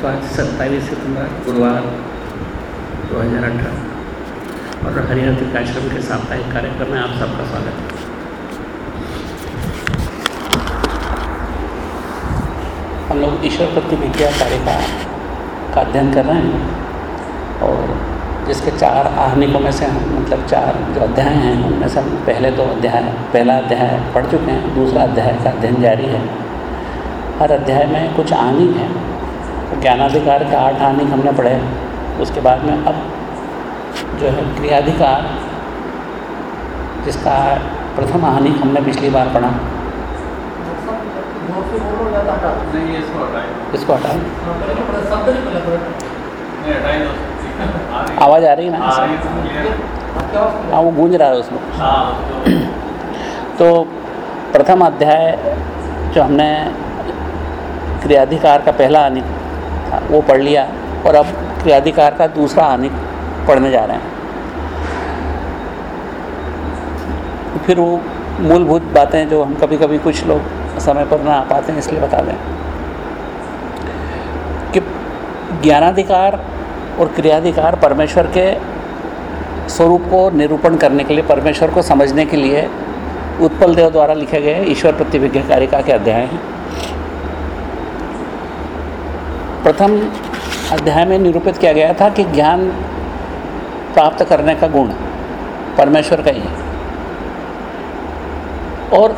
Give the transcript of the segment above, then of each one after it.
तो आज सत्ताईस सितंबर गुरुवार दो हज़ार अठारह। और हरिहर त्रिकाश्रम के साप्ताहिक कार्यक्रम में आप सबका स्वागत है। हम लोग ईश्वर प्रतिविज्ञा कारिका का अध्ययन कर रहे हैं और जिसके चार आहनिकों में से हम मतलब चार जो अध्याय हैं, उनमें से हम पहले दो अध्याय, पहला अध्याय पढ़ चुके हैं, दूसरा अध्याय का अध्ययन जारी है। हर अध्याय में कुछ आहनिक हैं। ज्ञानाधिकार के आठ आहनिक हमने पढ़े उसके बाद में अब जो है क्रियाधिकार जिसका प्रथम आहनिक हमने पिछली बार पढ़ा। इसको हटाएँ आवाज़ आ रही है ना? हाँ वो गूंज रहा है उसमें। तो प्रथम अध्याय जो हमने क्रियाधिकार का पहला आनिक था, वो पढ़ लिया और अब क्रियाधिकार का दूसरा आनिक पढ़ने जा रहे हैं। फिर वो मूलभूत बातें जो हम कभी कभी कुछ लोग समय पर ना आ पाते हैं, इसलिए बता दें कि ज्ञानाधिकार और क्रियाधिकार परमेश्वर के स्वरूप को निरूपण करने के लिए, परमेश्वर को समझने के लिए उत्पल देव द्वारा लिखे गए ईश्वर प्रतिविज्ञा कारिका के अध्याय हैं? प्रथम अध्याय में निरूपित किया गया था कि ज्ञान प्राप्त करने का गुण परमेश्वर का ही है। और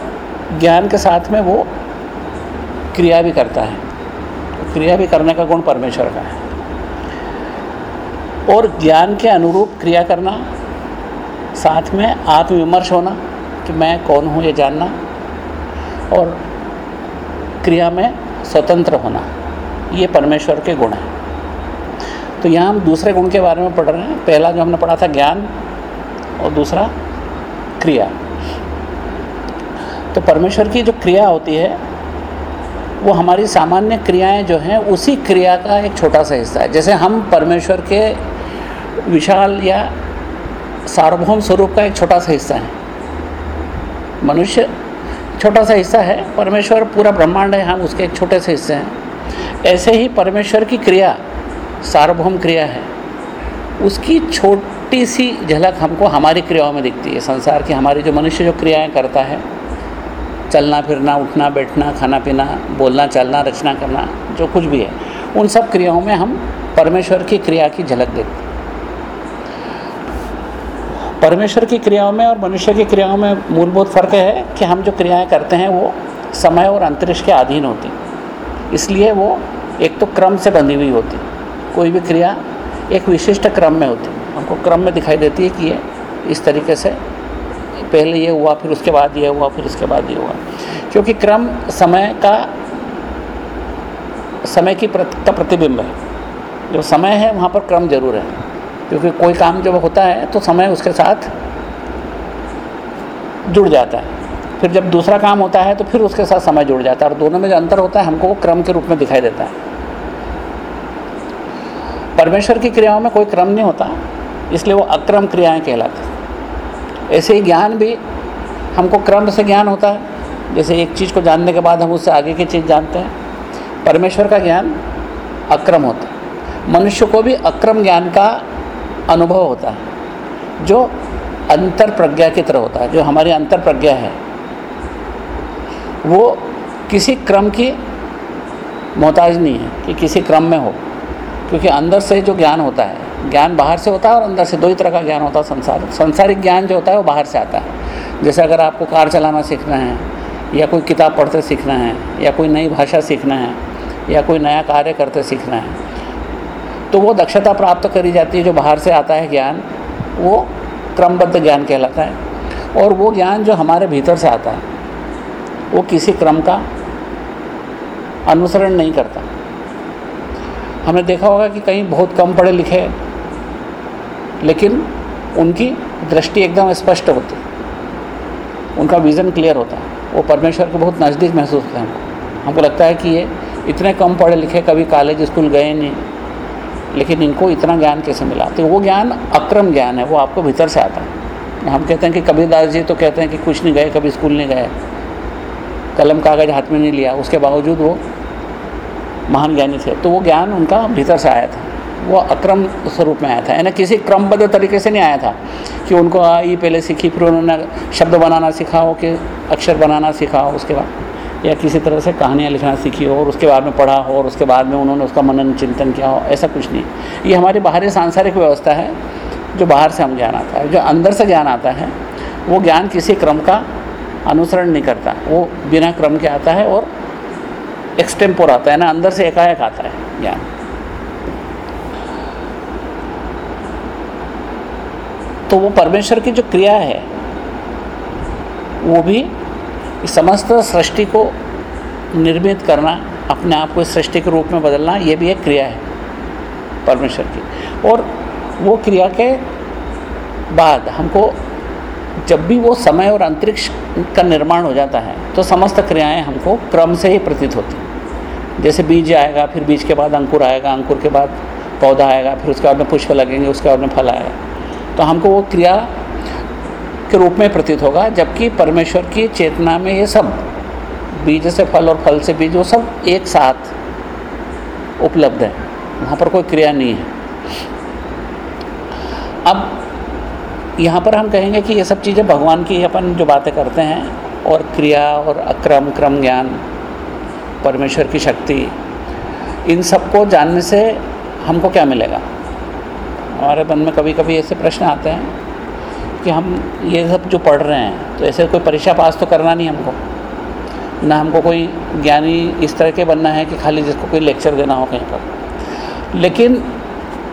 ज्ञान के साथ में वो क्रिया भी करता है। तो क्रिया भी करने का गुण परमेश्वर का है। और ज्ञान के अनुरूप क्रिया करना, साथ में आत्मविमर्श होना कि मैं कौन हूँ ये जानना, और क्रिया में स्वतंत्र होना। ये परमेश्वर के गुण हैं। तो यहाँ हम दूसरे गुण के बारे में पढ़ रहे हैं। पहला जो हमने पढ़ा था ज्ञान और दूसरा क्रिया। तो परमेश्वर की जो क्रिया होती है, वो हमारी सामान्य क्रियाएँ जो हैं, उसी क्रिया का एक छोटा सा हिस्सा है। जैसे हम परमेश्वर के विशाल या सार्वभौम स्वरूप का एक छोटा सा हिस्सा है। मनुष्य छोटा सा हिस्सा है, परमेश्वर पूरा ब्रह्मांड है, हम उसके एक छोटे से हिस्से हैं। ऐसे ही परमेश्वर की क्रिया, सार्वभौम क्रिया है। उसकी छोटी सी झलक हमको हमारी क्रियाओं में दिखती है। संसार की हमारी जो मनुष्य जो क्रियाएँ करता है, चलना, फिरना, उठना, बैठना, खाना, पीना, बोलना, चलना, रचना, करना, जो कुछ भी है, उन सब क्रियाओं में हम परमेश्वर की क्रिया की झलक देखते हैं। परमेश्वर की क्रियाओं में और मनुष्य की क्रियाओं में मूलभूत फ़र्क है कि हम जो क्रियाएँ करते हैं, वो समय और अंतरिक्ष के अधीन होती इसलिए वो एक तो क्रम से बंधी हुई होती, कोई भी क्रिया एक विशिष्ट क्रम में होती। हमको क्रम में दिखाई देती है कि ये इस तरीके से, पहले ये हुआ, फिर उसके बाद ये हुआ, फिर उसके बाद ये हुआ। क्योंकि क्रम समय का, समय की का प्रतिबिंब है। जो समय है, वहाँ पर क्रम ज़रूर है। क्योंकि कोई काम जब होता है तो समय उसके साथ जुड़ जाता है। फिर जब दूसरा काम होता है तो फिर उसके साथ समय जुड़ जाता है और दोनों में जो अंतर होता है हमको वो क्रम के रूप में दिखाई देता है। परमेश्वर की क्रियाओं में कोई क्रम नहीं होता, इसलिए वो अक्रम क्रियाएँ कहलाती ऐसे ही ज्ञान भी हमको क्रम से ज्ञान होता है। जैसे एक चीज़ को जानने के बाद हम उससे आगे की चीज़ जानते हैं। परमेश्वर का ज्ञान अक्रम होता है। मनुष्य को भी अक्रम ज्ञान का अनुभव होता है, जो अंतर प्रज्ञा की तरह होता है, जो हमारी अंतर प्रज्ञा है। वो किसी क्रम की मोहताज नहीं है कि किसी क्रम में हो। क्योंकि अंदर से जो ज्ञान होता है, ज्ञान बाहर से होता है और अंदर से दो ही तरह का ज्ञान होता है संसार। संसारिक ज्ञान जो होता है वो बाहर से आता है। जैसे अगर आपको कार चलाना सीखना है, या कोई किताब पढ़ते सीखना है, या कोई नई भाषा सीखना है, या कोई नया कार्य करते सीखना है तो वो दक्षता प्राप्त करी जाती है, जो बाहर से आता है ज्ञान, वो क्रमबद्ध ज्ञान कहलाता है। और वो ज्ञान जो हमारे भीतर से आता है वो किसी क्रम का अनुसरण नहीं करता। हमने देखा होगा कि कहीं बहुत कम पढ़े लिखे लेकिन उनकी दृष्टि एकदम स्पष्ट होती उनका विज़न क्लियर होता वो परमेश्वर के बहुत नज़दीक महसूस होता है हमको। हमको लगता है कि ये इतने कम पढ़े लिखे कभी कॉलेज स्कूल गए नहीं, लेकिन इनको इतना ज्ञान कैसे मिला? तो वो ज्ञान अक्रम ज्ञान है, वो आपको भीतर से आता है। हम कहते हैं कि कबीरदास जी तो कहते हैं कि कुछ नहीं गए, कभी स्कूल नहीं गए। कलम कागज़ हाथ में नहीं लिया, उसके बावजूद वो महान ज्ञानी थे। तो वो ज्ञान उनका भीतर से आया था। वो अक्रम स्वरूप में आया था। यानी किसी क्रमबद्ध तरीके से नहीं आया था कि उनको आई पहले सीखी, फिर उन्होंने शब्द बनाना सीखा हो कि अक्षर बनाना सीखा हो उसके बाद या किसी तरह से कहानियाँ लिखना सीखी हो और उसके बाद में पढ़ा हो और उसके बाद में उन्होंने उसका मनन, चिंतन किया हो, ऐसा कुछ नहीं। ये हमारी बाहरी सांसारिक व्यवस्था है, जो बाहर से हम ज्ञान आता है, जो अंदर से ज्ञान आता है, वो ज्ञान किसी क्रम का अनुसरण नहीं करता। वो बिना क्रम के आता है और एक्सटेम्पोर आता है ना अंदर से एकाएक आता है ज्ञान। तो वो परमेश्वर की जो क्रिया है, वो भी समस्त सृष्टि को निर्मित करना, अपने आप को इस सृष्टि के रूप में बदलना, ये भी एक क्रिया है परमेश्वर की। और वो क्रिया के बाद हमको जब भी वो समय और अंतरिक्ष का निर्माण हो जाता है तो समस्त क्रियाएँ हमको क्रम से ही प्रतीत होती हैं। जैसे बीज आएगा, फिर बीज के बाद अंकुर आएगा, अंकुर के बाद पौधा आएगा, फिर उसके बाद में पुष्प लगेंगे, उसके बाद में फल आएगा। तो हमको वो क्रिया के रूप में प्रतीत होगा, जबकि परमेश्वर की चेतना में ये सब, बीज से फल और फल से बीज, वो सब एक साथ उपलब्ध है। वहाँ पर कोई क्रिया नहीं है। अब यहाँ पर हम कहेंगे कि ये सब चीज़ें भगवान की अपन जो बातें करते हैं और क्रिया और अक्रम, क्रम ज्ञान, परमेश्वर की शक्ति, इन सबको जानने से हमको क्या मिलेगा? हमारे मन में कभी कभी ऐसे प्रश्न आते हैं कि हम ये सब जो पढ़ रहे हैं तो ऐसे कोई परीक्षा पास तो करना नहीं हमको। ना हमको कोई ज्ञानी इस तरह के बनना है कि खाली जिसको कोई लेक्चर देना हो कहीं पर। लेकिन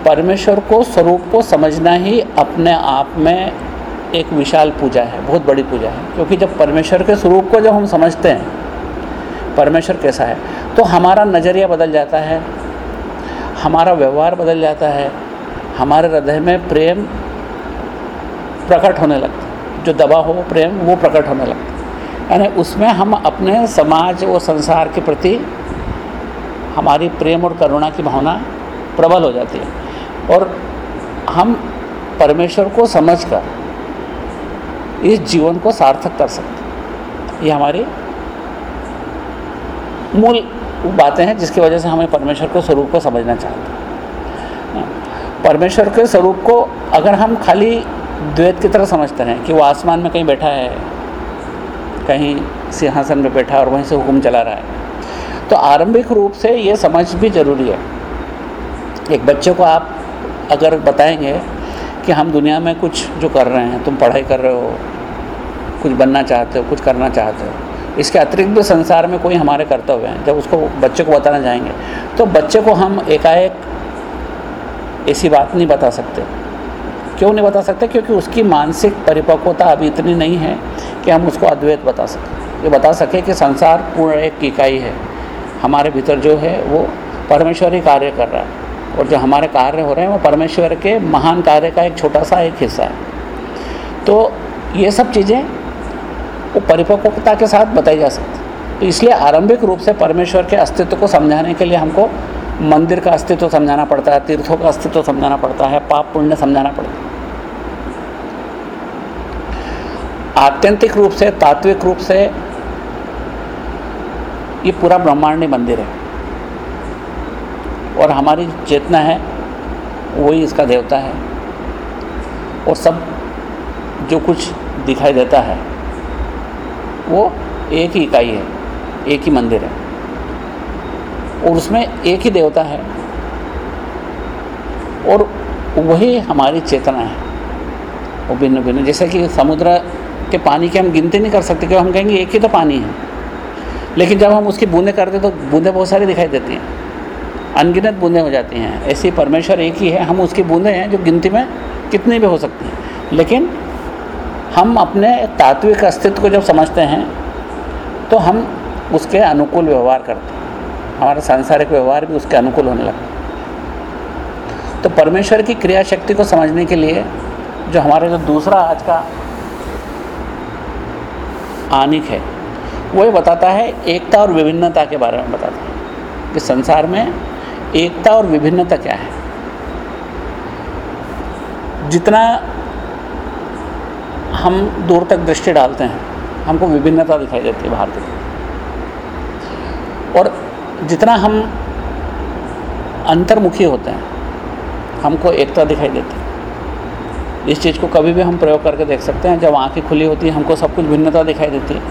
परमेश्वर को, स्वरूप को समझना ही अपने आप में एक विशाल पूजा है, बहुत बड़ी पूजा है। क्योंकि जब परमेश्वर के स्वरूप को जब हम समझते हैं, परमेश्वर कैसा है तो हमारा नज़रिया बदल जाता है, हमारा व्यवहार बदल जाता है, हमारे हृदय में प्रेम प्रकट होने लगता है। जो दबा हो प्रेम, वो प्रकट होने लगता है। यानी उसमें हम अपने समाज और संसार के प्रति हमारी प्रेम और करुणा की भावना प्रबल हो जाती है। और हम परमेश्वर को समझकर इस जीवन को सार्थक कर सकते ये हमारी मूल बातें हैं जिसकी वजह से हमें परमेश्वर के स्वरूप को समझना चाहते हैं। परमेश्वर के स्वरूप को अगर हम खाली द्वैत की तरह समझते हैं कि वो आसमान में कहीं बैठा है, कहीं सिंहासन में बैठा और वहीं से हुक्म चला रहा है तो आरंभिक रूप से ये समझ भी ज़रूरी है। एक बच्चे को आप अगर बताएँगे कि हम दुनिया में कुछ जो कर रहे हैं, तुम पढ़ाई कर रहे हो, कुछ बनना चाहते हो, कुछ करना चाहते हो, इसके अतिरिक्त भी संसार में कोई हमारे कर्तव्य हैं, जब उसको बच्चे को बताना चाहेंगे तो बच्चे को हम एकाएक ऐसी बात नहीं बता सकते। क्यों नहीं बता सकते? क्योंकि उसकी मानसिक परिपक्वता अभी इतनी नहीं है कि हम उसको अद्वैत बता सकें। ये बता सकें कि संसार पूर्ण एक इकाई है, हमारे भीतर जो है वो परमेश्वर कार्य कर रहा है। और जो हमारे कार्य हो रहे हैं वो परमेश्वर के महान कार्य का एक छोटा सा एक हिस्सा है। तो ये सब चीज़ें वो परिपक्वता के साथ बताई जा सकती तो इसलिए आरंभिक रूप से परमेश्वर के अस्तित्व को समझाने के लिए हमको मंदिर का अस्तित्व समझाना पड़ता है, तीर्थों का अस्तित्व समझाना पड़ता है, पाप पुण्य समझाना पड़ता है। आत्यंतिक रूप से, तात्विक रूप से ये पूरा ब्रह्मांडी मंदिर है। और हमारी चेतना है, वही इसका देवता है। और सब जो कुछ दिखाई देता है, वो एक ही इकाई है, एक ही मंदिर है। और उसमें एक ही देवता है, और वही हमारी चेतना है। वो भिन्न भिन्न जैसे कि समुद्र के पानी की हम गिनती नहीं कर सकते, क्योंकि हम कहेंगे एक ही तो पानी है। लेकिन जब हम उसकी बूंदें करते तो बूंदें बहुत सारी दिखाई देती हैं। अनगिनत बूंदें हो जाती हैं। ऐसी परमेश्वर एक ही है, हम उसकी बूंदें हैं जो गिनती में कितनी भी हो सकती हैं। लेकिन हम अपने तात्विक अस्तित्व को जब समझते हैं तो हम उसके अनुकूल व्यवहार करते हैं। हमारा सांसारिक व्यवहार भी उसके अनुकूल होने लगा तो परमेश्वर की क्रिया शक्ति को समझने के लिए, जो हमारा जो दूसरा आज का आनिक है, वो ये बताता है एकता और विभिन्नता के बारे में बताता है कि संसार में एकता और विभिन्नता क्या है? जितना हम दूर तक दृष्टि डालते हैं, हमको विभिन्नता दिखाई देती है बाहर की। और जितना हम अंतर्मुखी होते हैं, हमको एकता दिखाई देती है। इस चीज़ को कभी भी हम प्रयोग करके देख सकते हैं, जब आँखें खुली होती हैं, हमको सब कुछ भिन्नता दिखाई देती है।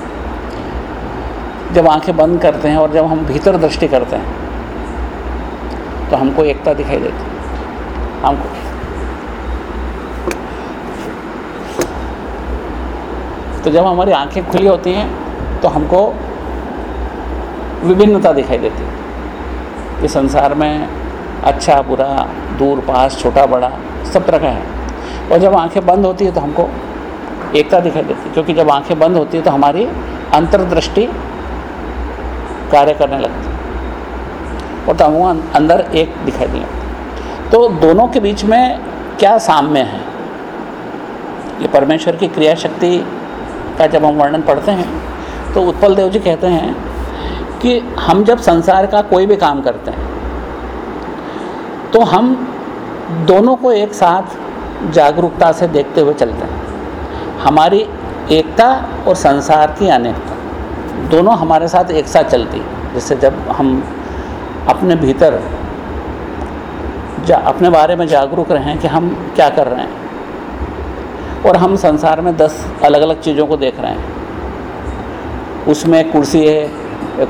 जब आँखें बंद करते हैं और जब हम भीतर दृष्टि करते हैं तो हमको एकता दिखाई देती। हमको। तो जब हमारी आँखें खुली होती हैं तो हमको विभिन्नता दिखाई देती। है कि संसार में अच्छा बुरा, दूर, पास, छोटा, बड़ा, सब तरह का है। और जब आँखें बंद होती है तो हमको एकता दिखाई देती। है क्योंकि जब आँखें बंद होती है तो हमारी अंतर्दृष्टि कार्य करने लगती। है और वो अंदर एक दिखाई दिया तो दोनों के बीच में क्या साम्य है? ये परमेश्वर की क्रिया शक्ति का जब हम वर्णन पढ़ते हैं तो उत्पल देव जी कहते हैं कि हम जब संसार का कोई भी काम करते हैं तो हम दोनों को एक साथ जागरूकता से देखते हुए चलते हैं। हमारी एकता और संसार की अनेकता, दोनों हमारे साथ एक साथ चलती है जैसे जब हम अपने भीतर जा, अपने बारे में जागरूक रहें कि हम क्या कर रहे हैं। और हम संसार में दस अलग अलग चीज़ों को देख रहे हैं। उसमें कुर्सी है,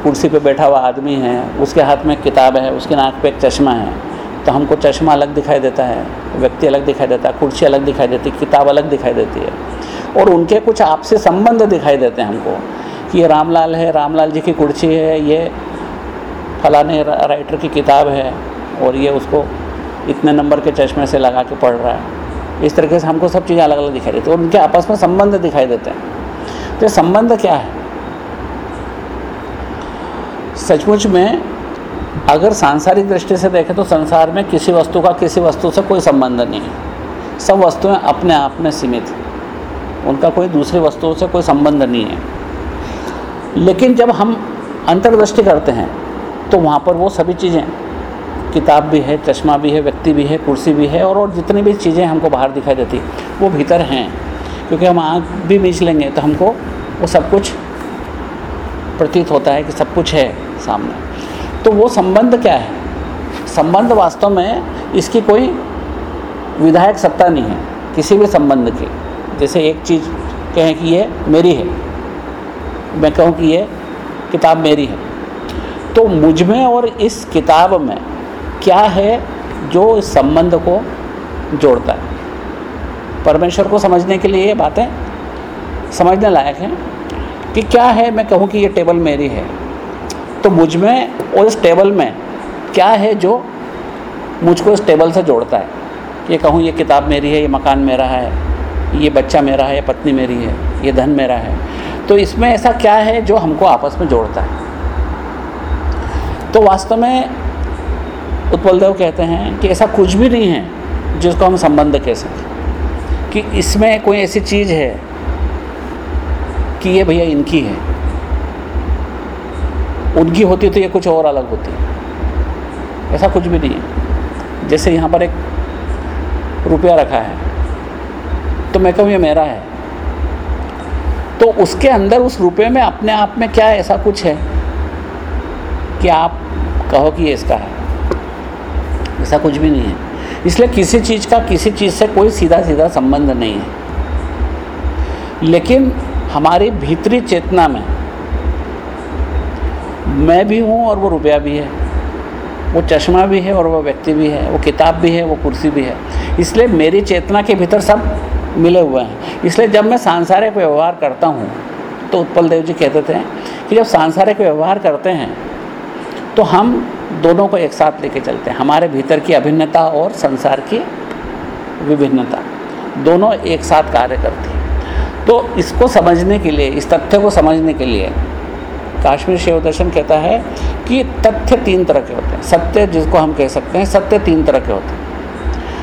कुर्सी पे बैठा हुआ आदमी है, उसके हाथ में किताब है, उसके नाक पे एक चश्मा है तो हमको चश्मा अलग दिखाई देता है, व्यक्ति अलग दिखाई देता है, कुर्सी अलग दिखाई देती है, किताब अलग दिखाई देती है। और उनके कुछ आपसे संबंध दिखाई देते हैं हमको कि ये रामलाल है, रामलाल जी की कुर्सी है, ये फलाने राइटर की किताब है और ये उसको इतने नंबर के चश्मे से लगा के पढ़ रहा है। इस तरीके से हमको सब चीज़ें अलग अलग दिखाई देती है और उनके आपस में संबंध दिखाई देते हैं। तो संबंध क्या है? सचमुच में अगर सांसारिक दृष्टि से देखें तो संसार में किसी वस्तु का किसी वस्तु से कोई संबंध नहीं है। सब वस्तुएँ अपने आप में सीमित हैं। उनका कोई दूसरी वस्तुओं से कोई संबंध नहीं है। लेकिन जब हम अंतर्दृष्टि करते हैं तो वहाँ पर वो सभी चीज़ें, किताब भी है, चश्मा भी है, व्यक्ति भी है, कुर्सी भी है और और जितनी भी चीज़ें हमको बाहर दिखाई देती, वो भीतर हैं। क्योंकि हम आँख भी मीच लेंगे तो हमको वो सब कुछ प्रतीत होता है कि सब कुछ है सामने। तो वो संबंध क्या है? संबंध वास्तव में इसकी कोई विधायक सत्ता नहीं है, किसी भी संबंध की। जैसे एक चीज़ कहें कि ये मेरी है, मैं कहूँ कि ये किताब मेरी है। तो मुझमें और इस किताब में क्या है जो इस संबंध को जोड़ता है? परमेश्वर को समझने के लिए ये बातें समझने लायक हैं कि क्या है, मैं कहूँ कि ये टेबल मेरी है। तो मुझमें और इस टेबल में क्या है जो मुझको इस टेबल से जोड़ता है? ये कहूँ, ये किताब मेरी है, ये मकान मेरा है, ये बच्चा मेरा है, ये पत्नी मेरी है, ये धन मेरा है। तो इसमें ऐसा क्या है जो हमको आपस में जोड़ता है? तो वास्तव में उत्पल देव कहते हैं कि ऐसा कुछ भी नहीं है जिसको हम संबंध कह सकें। कि इसमें कोई ऐसी चीज़ है कि ये भैया इनकी है। उनकी होती तो ये कुछ और अलग होती। ऐसा कुछ भी नहीं है। जैसे यहाँ पर एक रुपया रखा है तो मैं कहूँ ये मेरा है। तो उसके अंदर उस रुपये में अपने आप में क्या ऐसा कुछ है कि आप कहो कि ये इसका है। ऐसा कुछ भी नहीं है। इसलिए किसी चीज़ का किसी चीज़ से कोई सीधा सीधा संबंध नहीं है। लेकिन हमारी भीतरी चेतना में मैं भी हूँ और वो रुपया भी है। वो चश्मा भी है और वो व्यक्ति भी है। वो किताब भी है, वो कुर्सी भी है। इसलिए मेरी चेतना के भीतर सब मिले हुए हैं। इसलिए जब मैं सांसारिक व्यवहार करता हूँ तो उत्पल देव जी कहते थे कि जब सांसारिक व्यवहार करते हैं तो हम दोनों को एक साथ लेके चलते हैं। हमारे भीतर की अभिन्नता और संसार की विभिन्नता। दोनों एक साथ कार्य करती हैं। तो इसको समझने के लिए, इस तथ्य को समझने के लिए काश्मीर शिव दर्शन कहता है कि तथ्य तीन तरह के होते हैं। सत्य जिसको हम कह सकते हैं, सत्य तीन तरह के होते हैं।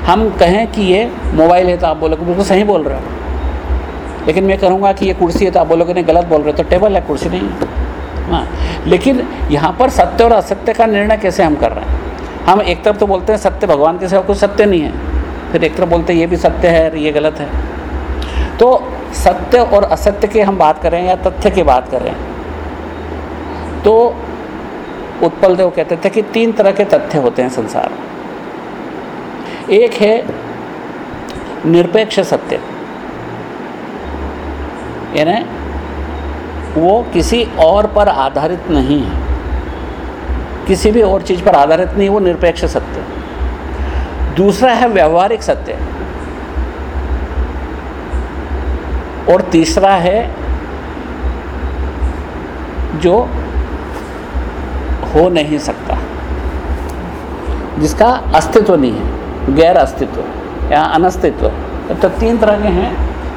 हम कहें कि ये मोबाइल है तो आप बोलोगे, बिल्कुल सही बोल रहे हो। लेकिन मैं कहूँगा कि ये कुर्सी है तो आप बोलोगे, नहीं, गलत बोल रहे हो तो टेबल है, कुर्सी नहीं है। हाँ। लेकिन यहाँ पर सत्य और असत्य का निर्णय कैसे हम कर रहे हैं? हम एक तरफ़ तो बोलते हैं सत्य भगवान के सिवा कुछ सत्य नहीं है, फिर एक तरफ़ बोलते हैं ये भी सत्य है ये गलत है। तो सत्य और असत्य की हम बात करें या तथ्य की बात करें तो उत्पल देव कहते थे कि तीन तरह के तथ्य होते हैं संसार में। एक है निरपेक्ष सत्य, यानी वो किसी और पर आधारित नहीं है। किसी भी और चीज़ पर आधारित नहीं, वो निरपेक्ष सत्य दूसरा है व्यवहारिक सत्य। और तीसरा है जो हो नहीं सकता, जिसका अस्तित्व नहीं है, गैर अस्तित्व, या अनस्तित्व। तो तीन तरह के हैं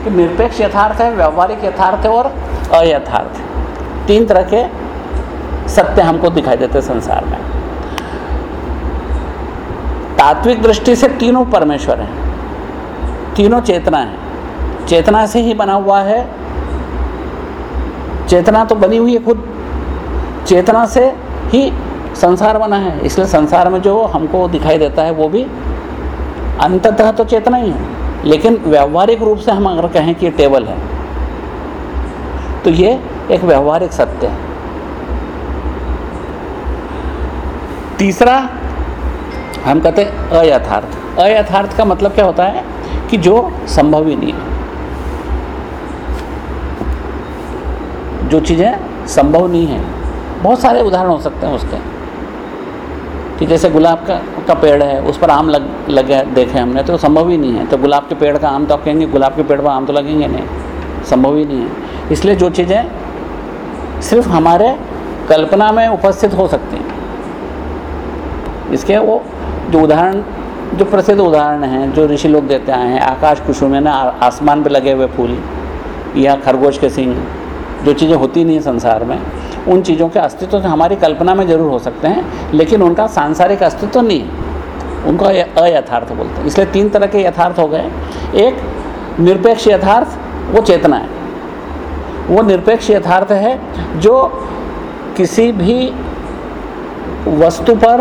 कि निरपेक्ष यथार्थ है, व्यवहारिक यथार्थ है, और अयथार्थ। तीन तरह के सत्य हमको दिखाई देते संसार में। तात्विक दृष्टि से तीनों परमेश्वर हैं। तीनों चेतना हैं। चेतना से ही बना हुआ है। चेतना तो बनी हुई है खुद। चेतना से ही संसार बना है। इसलिए संसार में जो हमको दिखाई देता है वो भी अंततः तो चेतना ही है। लेकिन व्यवहारिक रूप से हम अगर कहें कि टेबल है। तो ये एक व्यवहारिक सत्य है। तीसरा, हम कहते हैं अयथार्थ। अयथार्थ का मतलब क्या होता है कि जो संभव ही नहीं है। जो चीज़ें संभव नहीं है। बहुत सारे उदाहरण हो सकते हैं उसके। कि जैसे गुलाब का का पेड़ है, उस पर आम लग, लगे देखे हमने तो संभव ही नहीं है। तो गुलाब के पेड़ का आम तो आप कहेंगे, गुलाब के पेड़ पर आम तो लगेंगे नहीं। संभव ही नहीं है। इसलिए जो चीज़ें सिर्फ़ हमारे कल्पना में उपस्थित हो सकती हैं। इसके वो जो उदाहरण, जो प्रसिद्ध उदाहरण हैं, जो ऋषि लोग देते आए हैं, आकाश कुसुम है ना आसमान पे लगे हुए फूल या खरगोश के सिंह, जो चीज़ें होती नहीं संसार में, उन चीज़ों के अस्तित्व तो हमारी कल्पना में ज़रूर हो सकते हैं, लेकिन उनका सांसारिक अस्तित्व तो नहीं है। उनको अयथार्थ बोलते हैं। इसलिए तीन तरह के यथार्थ हो गए। एक, निरपेक्ष यथार्थ, वो चेतना है। वो निरपेक्ष यथार्थ है जो किसी भी वस्तु पर,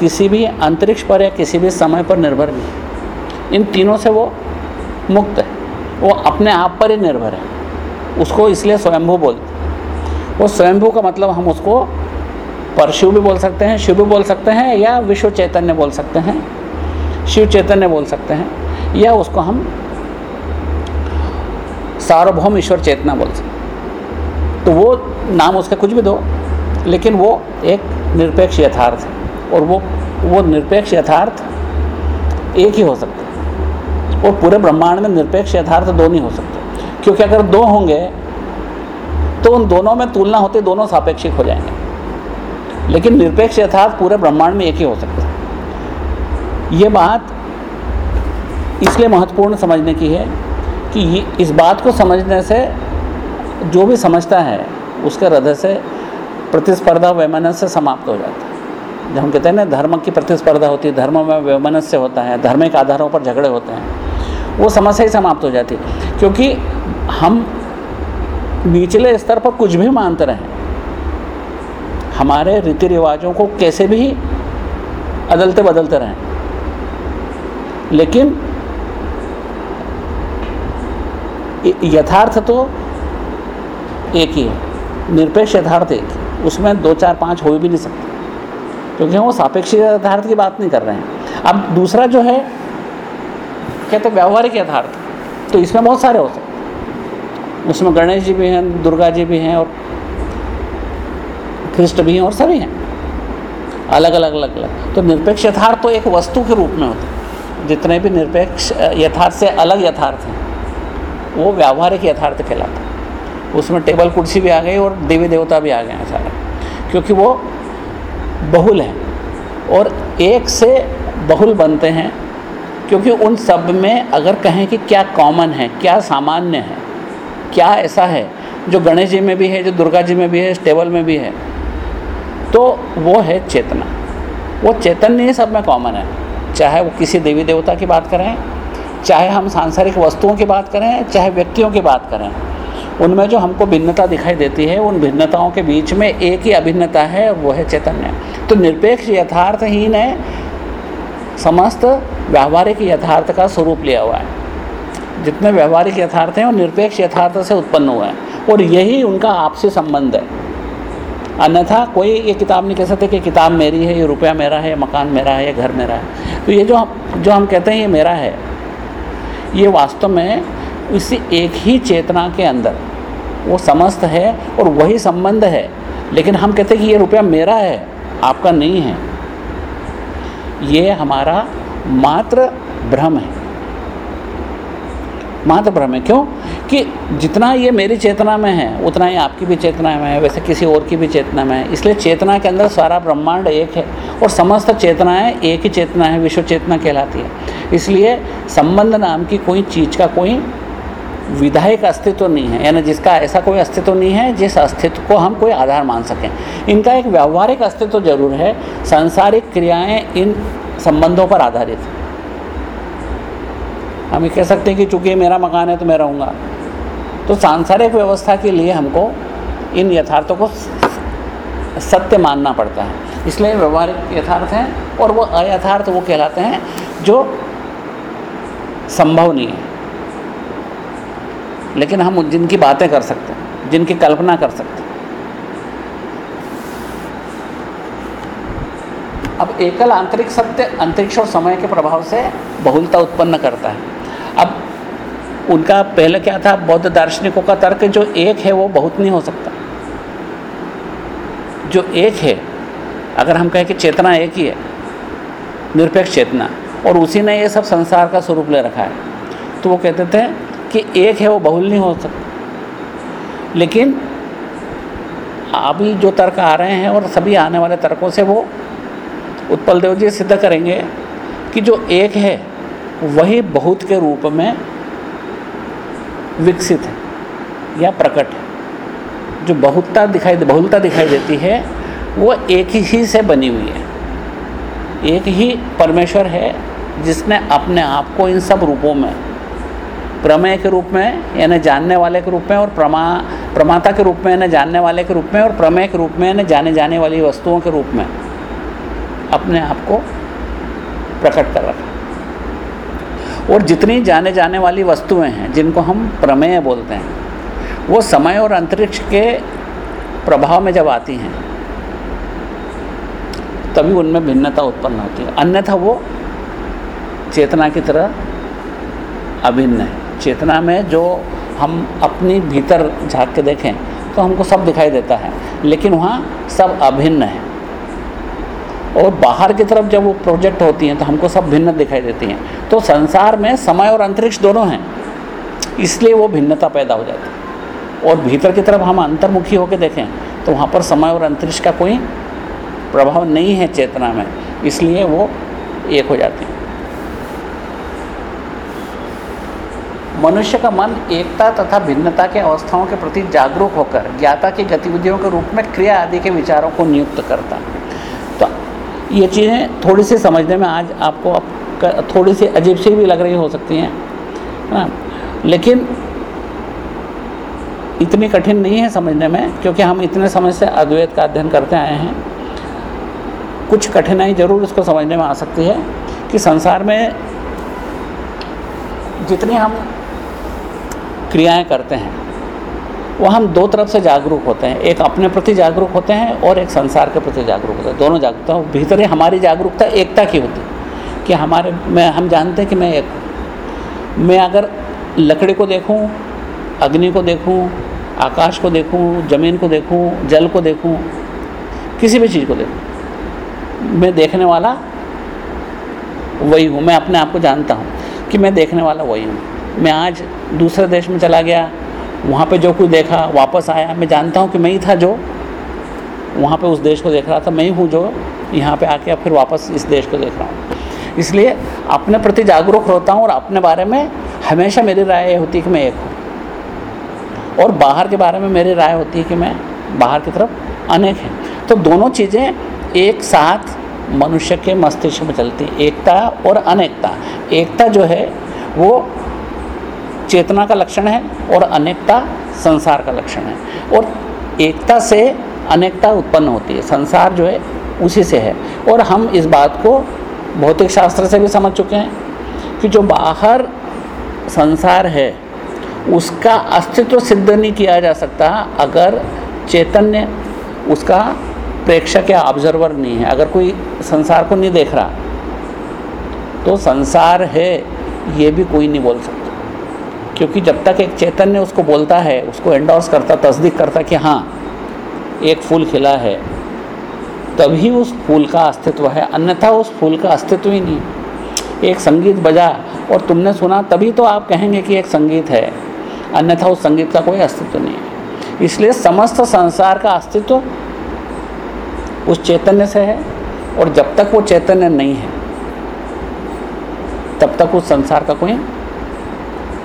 किसी भी अंतरिक्ष पर या किसी भी समय पर निर्भर नहीं इन तीनों से वो मुक्त है। वो अपने आप पर ही निर्भर है। उसको इसलिए स्वयंभू बोलते वो स्वयंभू का मतलब हम उसको परशु भी बोल सकते हैं, शिव भी बोल सकते हैं या विश्व चैतन्य बोल सकते हैं, शिव चैतन्य बोल सकते हैं या उसको हम सार्वभौम ईश्वर चेतना बोल सकते हैं। तो वो नाम उसका कुछ भी दो, लेकिन वो एक निरपेक्ष यथार्थ है और वो वो निरपेक्ष यथार्थ एक ही हो सकता है। और पूरे ब्रह्मांड में निरपेक्ष यथार्थ दो नहीं हो सकते। क्योंकि अगर दो होंगे तो उन दोनों में तुलना होती दोनों सापेक्षिक हो जाएँगे। लेकिन निरपेक्ष यथार्थ पूरे ब्रह्मांड में एक ही हो सकता है। ये बात इसलिए महत्वपूर्ण समझने की है कि इस बात को समझने से जो भी समझता है, उसके हृदय से प्रतिस्पर्धा वैमनस्य समाप्त हो जाता है। जब हम कहते हैं ना, धर्म की प्रतिस्पर्धा होती है, धर्म में वैमनस्य होता है, धार्मिक आधारों पर झगड़े होते हैं, वो समस्या ही समाप्त हो जाती है। क्योंकि हम निचले स्तर पर कुछ भी मानते रहें, हमारे रीति रिवाजों को कैसे भी अदलते बदलते रहें, लेकिन यथार्थ तो एक ही है, निरपेक्ष यथार्थ एक ही। उसमें दो, चार, पाँच हो भी नहीं सकते। क्योंकि हम वो सापेक्ष यथार्थ की बात नहीं कर रहे हैं। अब दूसरा जो है, कहते हैं व्यवहारिक यथार्थ तो इसमें बहुत सारे होते सकते उसमें गणेश जी भी हैं, दुर्गा जी भी हैं और कृष्ण भी हैं और सभी हैं। अलग अलग अलग अलग। तो निरपेक्ष यथार्थ तो एक वस्तु के रूप में होता है। जितने भी निरपेक्ष यथार्थ से अलग यथार्थ हैं, वो व्यावहारिक यथार्थ कहलाता है। उसमें टेबल कुर्सी भी आ गई और देवी देवता भी आ गए हैं सारे, क्योंकि वो बहुल हैं और एक से बहुल बनते हैं, क्योंकि उन सब में अगर कहें कि क्या कॉमन है, क्या सामान्य है, क्या ऐसा है, जो गणेश जी में भी है, जो दुर्गा जी में भी है टेबल में भी है तो वो है चेतना। वो चैतन्य सब में कॉमन है। चाहे वो किसी देवी देवता की बात करें, चाहे हम सांसारिक वस्तुओं की बात करें, चाहे व्यक्तियों की बात करें उनमें जो हमको भिन्नता दिखाई देती है, उन भिन्नताओं के बीच में एक ही अभिन्नता है, वो है चैतन्य। तो निरपेक्ष यथार्थहीन है समस्त व्यावहारिक यथार्थ का स्वरूप लिया हुआ है। जितने व्यवहारिक यथार्थ हैं, वो निरपेक्ष यथार्थ से उत्पन्न हुआ है। और यही उनका आपसी संबंध है। अन्यथा कोई ये किताब नहीं कह सकते कि किताब मेरी है, ये रुपया मेरा है मकान मेरा है, ये घर मेरा है। तो ये जो हम जो हम कहते हैं, ये मेरा है, ये वास्तव में इसी एक ही चेतना के अंदर वो समस्त है और वही संबंध है। लेकिन हम कहते हैं कि ये रुपया मेरा है, आपका नहीं है। ये हमारा मात्र भ्रम है। मात्र भ्रम है। क्यों? कि जितना ये मेरी चेतना में है, उतना ही आपकी भी चेतना में है, वैसे किसी और की भी चेतना में है। इसलिए चेतना के अंदर सारा ब्रह्मांड एक है और समस्त चेतनाएँ एक ही चेतना है, विश्व चेतना कहलाती है। इसलिए संबंध नाम की कोई चीज़ का कोई विधायक अस्तित्व नहीं है, यानी जिसका ऐसा कोई अस्तित्व नहीं है, जिस अस्तित्व को हम कोई आधार मान सकें। इनका एक व्यावहारिक अस्तित्व ज़रूर है, सांसारिक क्रियाएँ इन संबंधों पर आधारित। हम ये कह सकते हैं कि चूँकि मेरा मकान है तो मैं रहूँगा। तो सांसारिक व्यवस्था के लिए हमको इन यथार्थों को सत्य मानना पड़ता है। इसलिए व्यवहारिक यथार्थ हैं और वो अयथार्थ वो कहलाते हैं जो संभव नहीं है। लेकिन हम जिनकी बातें कर सकते हैं, जिनकी कल्पना कर सकते हैं। अब एकल आंतरिक सत्य अंतरिक्ष और समय के प्रभाव से बहुलता उत्पन्न करता है। अब उनका पहले क्या था? बौद्ध दार्शनिकों का तर्क, जो एक है वो बहुत नहीं हो सकता। जो एक है, अगर हम कहें कि चेतना एक ही है, निरपेक्ष चेतना, और उसी ने ये सब संसार का स्वरूप ले रखा है तो वो कहते थे कि एक है वो बहुल नहीं हो सकता। लेकिन अभी जो तर्क आ रहे हैं और सभी आने वाले तर्कों से वो उत्पल देव जी सिद्ध करेंगे कि जो एक है, वही बहुत के रूप में विकसित है या प्रकट है। जो बहुतता दिखाई बहुलता दिखाई देती है, वो एक ही से बनी हुई है। एक ही परमेश्वर है जिसने अपने आप को इन सब रूपों में प्रमेय के रूप में, यानी जानने वाले के रूप में और प्रमा, प्रमाता के रूप में, यानी जानने वाले के रूप में और प्रमेय के रूप में, यानी जाने जाने वाली वस्तुओं के रूप में अपने आप को प्रकट कर रखा और जितनी जाने जाने वाली वस्तुएँ हैं, जिनको हम प्रमेय बोलते हैं, वो समय और अंतरिक्ष के प्रभाव में जब आती हैं, तभी उनमें भिन्नता उत्पन्न होती है। अन्यथा वो चेतना की तरह अभिन्न है। चेतना में जो हम अपनी भीतर झाँक के देखें तो हमको सब दिखाई देता है। लेकिन वहाँ सब अभिन्न है। और बाहर की तरफ़ जब वो प्रोजेक्ट होती हैं तो हमको सब भिन्न दिखाई देती हैं। तो संसार में समय और अंतरिक्ष दोनों हैं। इसलिए वो भिन्नता पैदा हो जाती है। और भीतर की तरफ़ हम अंतर्मुखी होकर देखें तो वहाँ पर समय और अंतरिक्ष का कोई प्रभाव नहीं है चेतना में। इसलिए वो एक हो जाती है। मनुष्य का मन एकता तथा भिन्नता के अवस्थाओं के प्रति जागरूक होकर, ज्ञाता की गतिविधियों के रूप में क्रिया आदि के विचारों को नियुक्त करता। तो ये चीज़ें थोड़ी सी समझने में आज आपको अब थोड़ी सी अजीब सी भी लग रही हो सकती है ना? लेकिन इतनी कठिन नहीं है समझने में, क्योंकि हम इतने समय से अद्वैत का अध्ययन करते आए हैं। कुछ कठिनाई ज़रूर इसको समझने में आ सकती है कि संसार में जितनी हम क्रियाएँ करते हैं। वो हम दो तरफ़ से जागरूक होते हैं। एक अपने प्रति जागरूक होते हैं और एक संसार के प्रति जागरूक होते हैं। दोनों जागरूकता भीतर हमारी जागरूकता एकता की होती है कि हमारे, मैं, हम जानते हैं कि मैं एक हूँ। मैं अगर लकड़ी को देखूँ, अग्नि को देखूँ, आकाश को देखूँ, ज़मीन को देखूँ, जल को देखूँ, किसी भी चीज़ को देखूँ, मैं देखने वाला वही हूँ। मैं अपने आप को जानता हूँ कि मैं देखने वाला वही हूँ। मैं आज दूसरे देश में चला गया, वहाँ पे जो कुछ देखा, वापस आया। मैं जानता हूँ कि मैं ही था जो वहाँ पे उस देश को देख रहा था। मैं ही हूँ जो यहाँ पे आके फिर वापस इस देश को देख रहा हूँ। इसलिए अपने प्रति जागरूक होता हूँ और अपने बारे में हमेशा मेरी राय होती है कि मैं एक हूँ। और बाहर के बारे में मेरी राय होती है कि मैं बाहर की तरफ़ अनेक हैं। तो दोनों चीज़ें एक साथ मनुष्य के मस्तिष्क में चलती एकता और अनेकता। एकता जो है, वो चेतना का लक्षण है और अनेकता संसार का लक्षण है। और एकता से अनेकता उत्पन्न होती है। संसार जो है, उसी से है। और हम इस बात को भौतिक शास्त्र से भी समझ चुके हैं कि जो बाहर संसार है, उसका अस्तित्व सिद्ध नहीं किया जा सकता अगर चैतन्य उसका प्रेक्षक या ऑब्जर्वर नहीं है। अगर कोई संसार को नहीं देख रहा तो संसार है, ये भी कोई नहीं बोल सकता। क्योंकि जब तक एक चैतन्य उसको बोलता है, उसको एंडोर्स करता, तस्दीक करता कि हाँ एक फूल खिला है, तभी उस फूल का अस्तित्व है। अन्यथा उस फूल का अस्तित्व ही नहीं। एक संगीत बजा और तुमने सुना, तभी तो आप कहेंगे कि एक संगीत है। अन्यथा उस संगीत का कोई अस्तित्व नहीं है। इसलिए समस्त संसार का अस्तित्व उस चैतन्य से है और जब तक वो चैतन्य नहीं है, तब तक उस संसार का कोई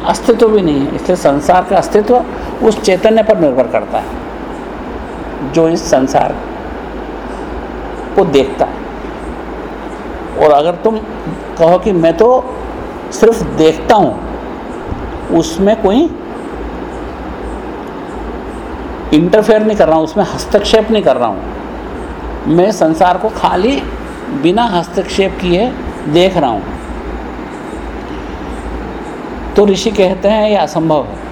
अस्तित्व भी नहीं है। इसलिए संसार का अस्तित्व उस चैतन्य पर निर्भर करता है, जो इस संसार को देखता है। और अगर तुम कहो कि मैं तो सिर्फ़ देखता हूँ, उसमें कोई इंटरफेयर नहीं कर रहा हूँ, उसमें हस्तक्षेप नहीं कर रहा हूँ। मैं संसार को खाली बिना हस्तक्षेप किए देख रहा हूँ। तो ऋषि कहते हैं ये असंभव है।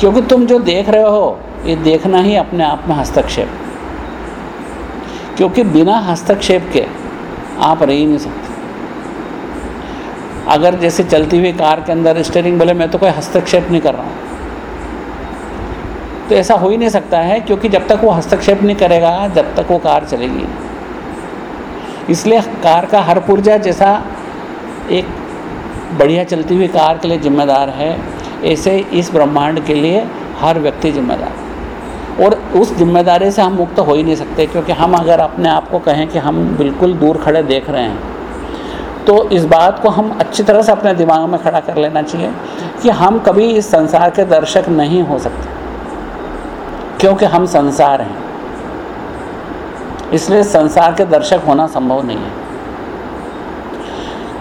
क्योंकि तुम जो देख रहे हो, ये देखना ही अपने आप में हस्तक्षेप। क्योंकि बिना हस्तक्षेप के आप रह ही नहीं सकते। अगर जैसे चलती हुई कार के अंदर स्टेयरिंग बोले, मैं तो कोई हस्तक्षेप नहीं कर रहा हूँ। तो ऐसा हो ही नहीं सकता है, क्योंकि जब तक वो हस्तक्षेप नहीं करेगा, जब तक वो कार चलेगी इसलिए कार का हर पुर्जा जैसा एक बढ़िया चलती हुई कार के लिए जिम्मेदार है। ऐसे इस ब्रह्मांड के लिए हर व्यक्ति जिम्मेदार। और उस ज़िम्मेदारी से हम मुक्त हो ही नहीं सकते, क्योंकि हम अगर अपने आप को कहें कि हम बिल्कुल दूर खड़े देख रहे हैं तो इस बात को हम अच्छी तरह से अपने दिमाग में खड़ा कर लेना चाहिए कि हम कभी इस संसार के दर्शक नहीं हो सकते, क्योंकि हम संसार हैं। इसलिए संसार के दर्शक होना संभव नहीं है।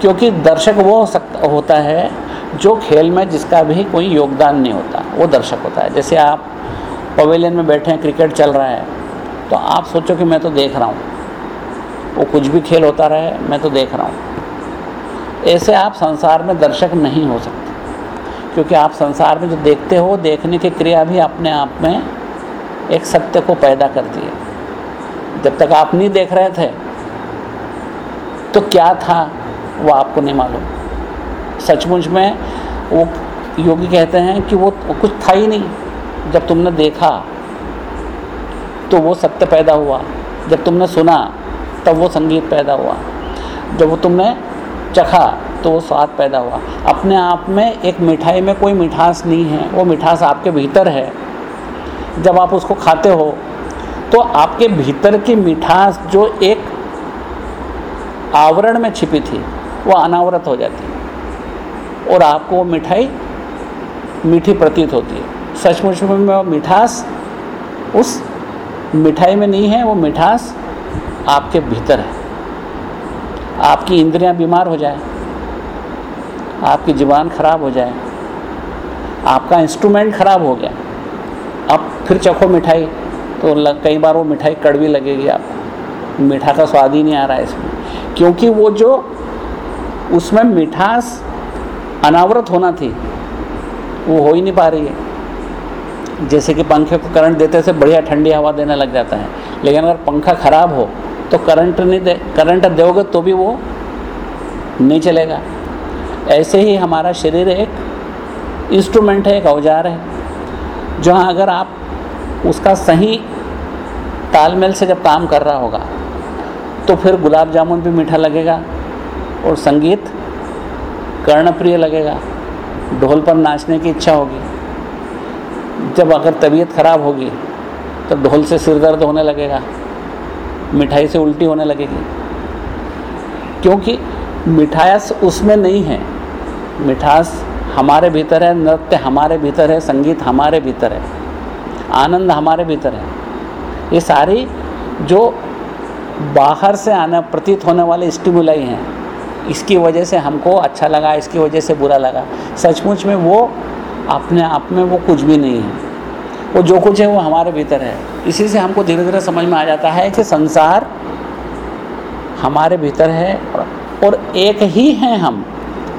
क्योंकि दर्शक वो हो सकता होता है जो खेल में जिसका भी कोई योगदान नहीं होता, वो दर्शक होता है। जैसे आप पवेलियन में बैठे हैं क्रिकेट चल रहा है तो आप सोचो कि मैं तो देख रहा हूँ। वो कुछ भी खेल होता रहे, मैं तो देख रहा हूँ। ऐसे आप संसार में दर्शक नहीं हो सकते, क्योंकि आप संसार में जो देखते हो, देखने की क्रिया भी अपने आप में एक सत्य को पैदा करती है। जब तक आप नहीं देख रहे थे तो क्या था? वो आपको नहीं मालूम। सचमुच में वो योगी कहते हैं कि वो कुछ था ही नहीं। जब तुमने देखा तो वो सत्य पैदा हुआ। जब तुमने सुना, तब वो संगीत पैदा हुआ। जब वो तुमने चखा तो वो स्वाद पैदा हुआ। अपने आप में एक मिठाई में कोई मिठास नहीं है। वो मिठास आपके भीतर है। जब आप उसको खाते हो तो आपके भीतर की मिठास जो एक आवरण में छिपी थी वो अनावरत हो जाती है। और आपको वो मिठाई, मीठी प्रतीत होती है। सचमुच में वो मिठास, उस मिठाई में नहीं है, वो मिठास आपके भीतर है। आपकी इंद्रियाँ बीमार हो जाए। आपकी ज़ुबान खराब हो जाए। आपका इंस्ट्रूमेंट खराब हो गया। अब फिर चखो मिठाई तो कई बार वो मिठाई कड़वी लगेगी आपको। मीठा का स्वाद ही नहीं आ रहा है इसमें। क्योंकि वो जो उसमें मिठास अनावरत होना थी, वो हो ही नहीं पा रही है। जैसे कि पंखे को करंट देते से बढ़िया ठंडी हवा देने लग जाता है, लेकिन अगर पंखा ख़राब हो तो करंट नहीं दे करंट दोगे तो भी वो नहीं चलेगा। ऐसे ही हमारा शरीर एक इंस्ट्रूमेंट है, एक औज़ार है, जहाँ अगर आप उसका सही तालमेल से जब काम कर रहा होगा तो फिर गुलाब जामुन भी मीठा लगेगा और संगीत कर्णप्रिय लगेगा। ढोल पर नाचने की इच्छा होगी। जब अगर तबीयत ख़राब होगी तो ढोल से सिर दर्द होने लगेगा, मिठाई से उल्टी होने लगेगी। क्योंकि मिठास उसमें नहीं है। मिठास हमारे भीतर है, नृत्य हमारे भीतर है, संगीत हमारे भीतर है, आनंद हमारे भीतर है। ये सारी जो बाहर से आने, प्रतीत होने वाले स्टिमुलाई हैं इसकी वजह से हमको अच्छा लगा, इसकी वजह से बुरा लगा। सचमुच में वो अपने आप में वो कुछ भी नहीं है। वो जो कुछ है वो हमारे भीतर है। इसी से हमको धीरे धीरे समझ में आ जाता है कि संसार हमारे भीतर है और एक ही हैं हम।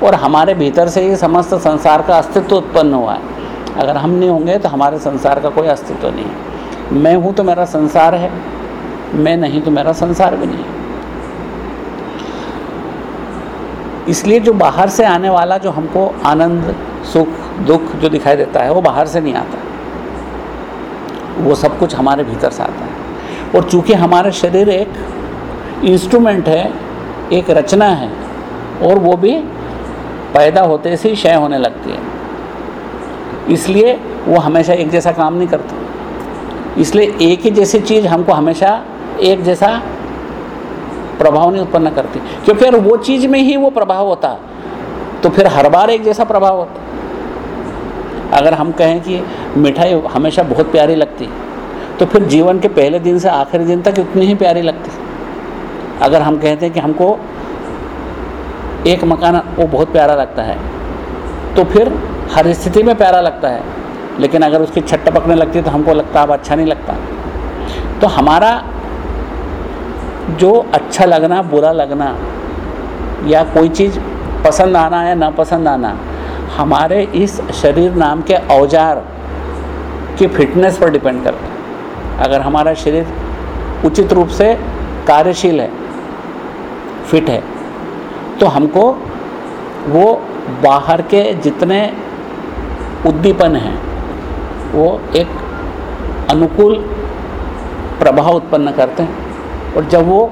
और हमारे भीतर से ही समस्त संसार का अस्तित्व उत्पन्न हुआ है। अगर हम नहीं होंगे तो हमारे संसार का कोई अस्तित्व नहीं है। मैं हूँ तो मेरा संसार है, मैं नहीं तो मेरा संसार भी नहीं इसलिए जो बाहर से आने वाला जो हमको आनंद, सुख, दुख जो दिखाई देता है, वो बाहर से नहीं आता। वो सब कुछ हमारे भीतर से आता है। और चूँकि हमारा शरीर एक इंस्ट्रूमेंट है, एक रचना है, और वो भी पैदा होते से ही क्षय होने लगती है। इसलिए वो हमेशा एक जैसा काम नहीं करता। इसलिए एक ही जैसी चीज़ हमको हमेशा एक जैसा प्रभाव नहीं उत्पन्न करती। क्योंकि अगर वो चीज़ में ही वो प्रभाव होता तो फिर हर बार एक जैसा प्रभाव होता। अगर हम कहें कि मिठाई हमेशा बहुत प्यारी लगती तो फिर जीवन के पहले दिन से आखिरी दिन तक उतनी ही प्यारी लगती। अगर हम कहते हैं कि हमको एक मकान वो बहुत प्यारा लगता है तो फिर हर स्थिति में प्यारा लगता है। लेकिन अगर उसकी छट टपकने लगती है तो हमको लगता अब अच्छा नहीं लगता। तो हमारा जो अच्छा लगना, बुरा लगना, या कोई चीज़ पसंद आना या ना पसंद आना, हमारे इस शरीर नाम के औज़ार की फिटनेस पर डिपेंड करता है। अगर हमारा शरीर उचित रूप से कार्यशील है फिट है तो हमको वो बाहर के जितने उद्दीपन हैं, वो एक अनुकूल प्रभाव उत्पन्न करते हैं। और जब वो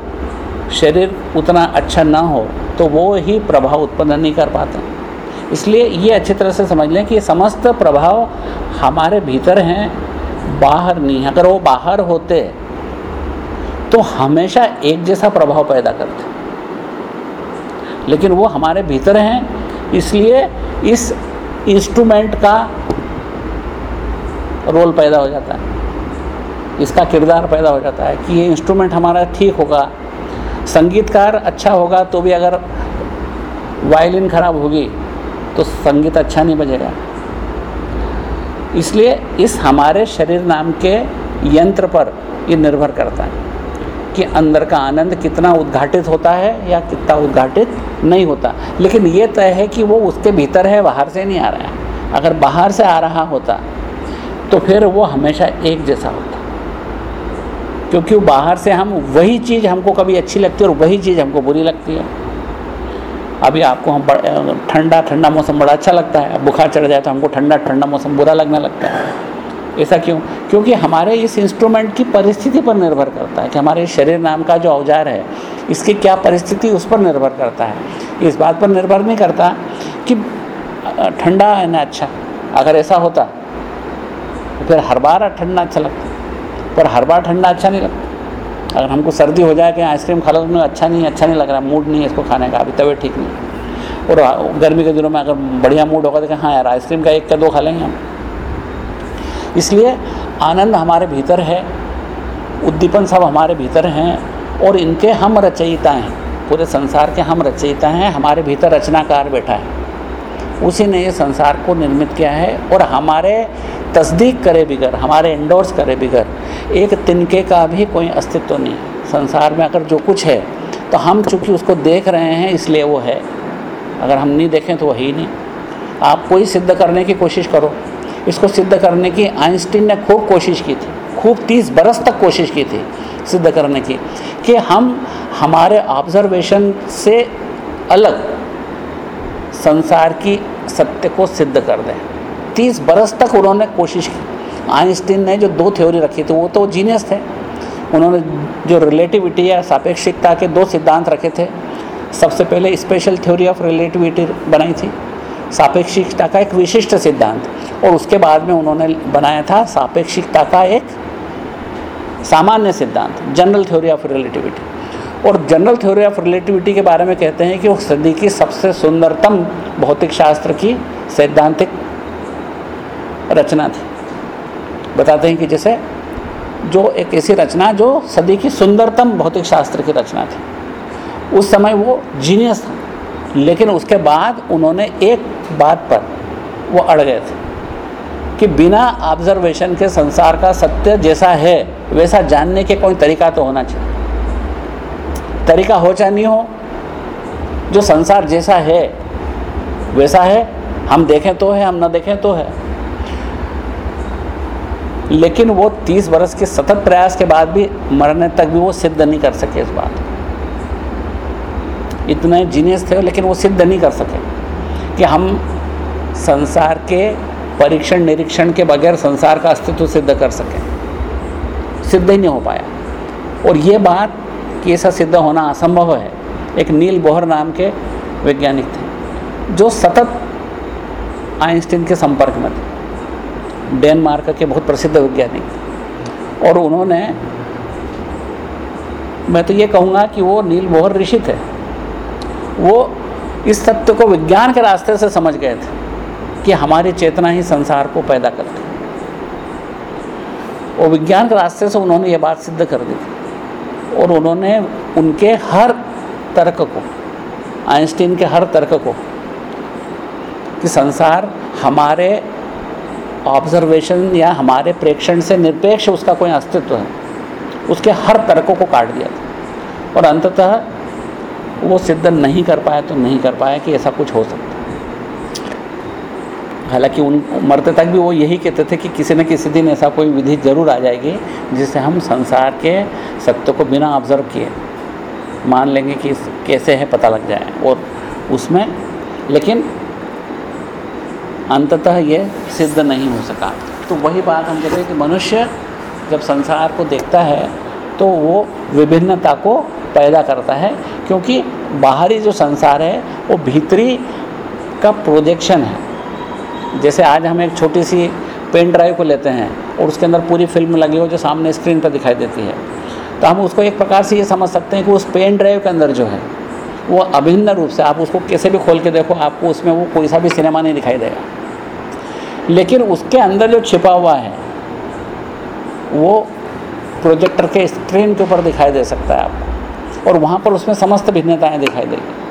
शरीर उतना अच्छा ना हो तो वो ही प्रभाव उत्पन्न नहीं कर पाते। इसलिए ये अच्छी तरह से समझ लें कि समस्त प्रभाव हमारे भीतर हैं, बाहर नहीं है। अगर वो बाहर होते तो हमेशा एक जैसा प्रभाव पैदा करते। लेकिन वो हमारे भीतर हैं, इसलिए इस इंस्ट्रूमेंट का रोल पैदा हो जाता है। इसका किरदार पैदा हो जाता है कि ये इंस्ट्रूमेंट हमारा ठीक होगा, संगीतकार अच्छा होगा तो भी अगर वायलिन खराब होगी तो संगीत अच्छा नहीं बजेगा। इसलिए इस हमारे शरीर नाम के यंत्र पर ये निर्भर करता है कि अंदर का आनंद कितना उद्घाटित होता है या कितना उद्घाटित नहीं होता। लेकिन ये तय है कि वो उसके भीतर है, बाहर से नहीं आ रहा है। अगर बाहर से आ रहा होता तो फिर वो हमेशा एक जैसा होता। क्योंकि बाहर से हम, वही चीज़ हमको कभी अच्छी लगती है और वही चीज़ हमको बुरी लगती है। अभी आपको हम ठंडा ठंडा मौसम बड़ा अच्छा लगता है। बुखार चढ़ जाए तो हमको ठंडा ठंडा मौसम बुरा लगने लगता है। ऐसा क्यों? क्योंकि हमारे इस इंस्ट्रूमेंट की परिस्थिति पर निर्भर करता है कि हमारे शरीर नाम का जो औज़ार है, इसकी क्या परिस्थिति उस पर निर्भर करता है। इस बात पर निर्भर नहीं करता कि ठंडा है ना अच्छा। अगर ऐसा होता तो फिर हर बार ठंडा अच्छा लगता। पर हर बार ठंडा अच्छा नहीं लगता। अगर हमको सर्दी हो जाए कि आइसक्रीम खा लो तो अच्छा नहीं अच्छा नहीं लग रहा, मूड नहीं है इसको खाने का, अभी तबीयत ठीक नहीं और गर्मी के दिनों में अगर बढ़िया मूड होगा तो हाँ यार, आइसक्रीम का एक का दो खा लेंगे हम। इसलिए आनंद हमारे भीतर है, उद्दीपन सब हमारे भीतर हैं, और इनके हम रचयिता हैं। पूरे संसार के हम रचयिता हैं, हमारे भीतर रचनाकार बैठा है। उसी ने ये संसार को निर्मित किया है, और हमारे तस्दीक करे बिगर, हमारे इंडोर्स करे बिगर। एक तिनके का भी कोई अस्तित्व नहीं। संसार में अगर जो कुछ है तो हम चूँकि उसको देख रहे हैं, इसलिए वो है। अगर हम नहीं देखें तो वही नहीं। आप कोई सिद्ध करने की कोशिश करो। इसको सिद्ध करने की आइंस्टीन ने खूब कोशिश की थी। खूब तीस बरस तक कोशिश की थी सिद्ध करने की कि हम, हमारे ऑब्जर्वेशन से अलग संसार की सत्य को सिद्ध कर दें। तीस बरस तक उन्होंने कोशिश की। आइंस्टीन ने जो दो थ्योरी रखी थी, वो तो जीनियस थे। उन्होंने जो रिलेटिविटी या सापेक्षिकता के दो सिद्धांत रखे थे, सबसे पहले स्पेशल थ्योरी ऑफ़ रिलेटिविटी बनाई थी, सापेक्षिकता का एक विशिष्ट सिद्धांत, और उसके बाद में उन्होंने बनाया था सापेक्षिकता का एक सामान्य सिद्धांत, जनरल थ्योरी ऑफ़ रिलेटिविटी। और जनरल थ्योरी ऑफ़ रिलेटिविटी के बारे में कहते हैं कि वो सदी की सबसे सुंदरतम भौतिक शास्त्र की सैद्धांतिक रचना थी। बताते हैं कि जैसे जो एक ऐसी रचना जो सदी की सुंदरतम भौतिक शास्त्र की रचना थी। उस समय वो जीनियस था, लेकिन उसके बाद उन्होंने एक बात पर वो अड़ गए थे कि बिना ऑब्जर्वेशन के संसार का सत्य जैसा है, वैसा जानने के कोई तरीका तो होना चाहिए। तरीका हो चाहे नहीं हो, जो संसार जैसा है, वैसा है, हम देखें तो है, हम ना देखें तो है। लेकिन वो तीस वर्ष के सतत प्रयास के बाद भी मरने तक भी वो सिद्ध नहीं कर सके इस बात। इतने जीनियस थे, लेकिन वो सिद्ध नहीं कर सके कि हम संसार के परीक्षण निरीक्षण के बगैर संसार का अस्तित्व सिद्ध कर सकें। सिद्ध ही नहीं हो पाया। और ये बात कि ऐसा सिद्ध होना असंभव है, एक नील बोहर नाम के वैज्ञानिक थे, जो सतत आइंस्टीन के संपर्क में थे। डेनमार्क के बहुत प्रसिद्ध वैज्ञानिक। और उन्होंने, मैं तो ये कहूँगा कि वो नील बोहर ऋषि थे। वो इस तत्व को विज्ञान के रास्ते से समझ गए थे कि हमारी चेतना ही संसार को पैदा करती और विज्ञान के रास्ते से उन्होंने ये बात सिद्ध कर दी। और उन्होंने उनके हर तर्क को, आइंस्टीन के हर तर्क को, कि संसार हमारे ऑब्जर्वेशन या हमारे प्रेक्षण से निरपेक्ष उसका कोई अस्तित्व है। उसके हर तर्कों को काट दिया था। और अंततः वो सिद्ध नहीं कर पाया तो नहीं कर पाया कि ऐसा कुछ हो सकता हालाँकि उन मरते तक भी वो यही कहते थे कि किसी न किसी दिन ऐसा कोई विधि ज़रूर आ जाएगी जिससे हम संसार के सत्य को बिना ऑब्ज़र्व किए मान लेंगे कि कैसे है पता लग जाए। और उसमें लेकिन अंततः ये सिद्ध नहीं हो सका। तो वही बात हम कहते हैं कि मनुष्य जब संसार को देखता है तो वो विभिन्नता को पैदा करता है, क्योंकि बाहरी जो संसार है, वो भीतरी का प्रोजेक्शन है। जैसे आज हम एक छोटी सी पेन ड्राइव को लेते हैं और उसके अंदर पूरी फ़िल्म लगी हो जो सामने स्क्रीन पर दिखाई देती है। तो हम उसको एक प्रकार से ये समझ सकते हैं कि उस पेन ड्राइव के अंदर जो है वो अभिन्न रूप से, आप उसको कैसे भी खोल के देखो, आपको उसमें वो कोई सा भी सिनेमा नहीं दिखाई देगा। लेकिन उसके अंदर जो छिपा हुआ है, वो प्रोजेक्टर के स्क्रीन के ऊपर दिखाई दे सकता है आपको। और वहाँ पर उसमें समस्त भिन्नताएँ दिखाई देगी।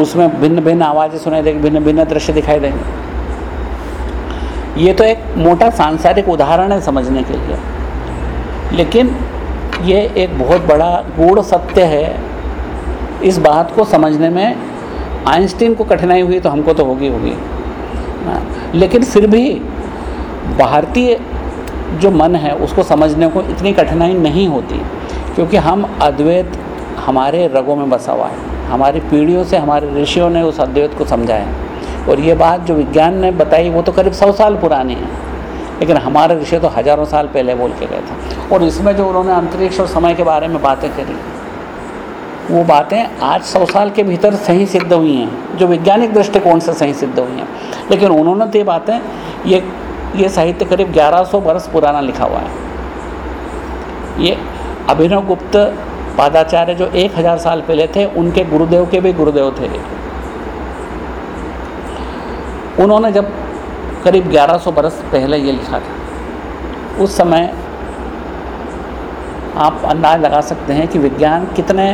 उसमें भिन्न भिन्न आवाज़ें सुनाई देगी भिन्न भिन्न दृश्य दिखाई देंगे। ये तो एक मोटा सांसारिक उदाहरण है समझने के लिए। लेकिन ये एक बहुत बड़ा गूढ़ सत्य है इस बात को समझने में आइंस्टीन को कठिनाई हुई तो हमको तो होगी होगी। लेकिन फिर भी भारतीय जो मन है, उसको समझने को इतनी कठिनाई नहीं होती, क्योंकि हम अद्वैत हमारे रगों में बसा हुआ है। हमारी पीढ़ियों से, हमारे ऋषियों ने उस अद्वैत को समझा है। और ये बात जो विज्ञान ने बताई, वो तो करीब सौ साल पुरानी है। लेकिन हमारे ऋषि तो हज़ारों साल पहले बोल के गए थे। और इसमें जो उन्होंने अंतरिक्ष और समय के बारे में बातें करी वो बातें आज सौ साल के भीतर सही सिद्ध हुई हैं, जो वैज्ञानिक दृष्टिकोण से सही सिद्ध हुई हैं। लेकिन उन्होंने तो ये बातें, ये ये साहित्य करीब 1100 वर्ष पुराना लिखा हुआ है। ये अभिनव गुप्त पादाचार्य जो एक हज़ार साल पहले थे, उनके गुरुदेव के भी गुरुदेव थे। उन्होंने जब करीब 1100 बरस पहले ये लिखा था, उस समय आप अंदाज लगा सकते हैं कि विज्ञान कितने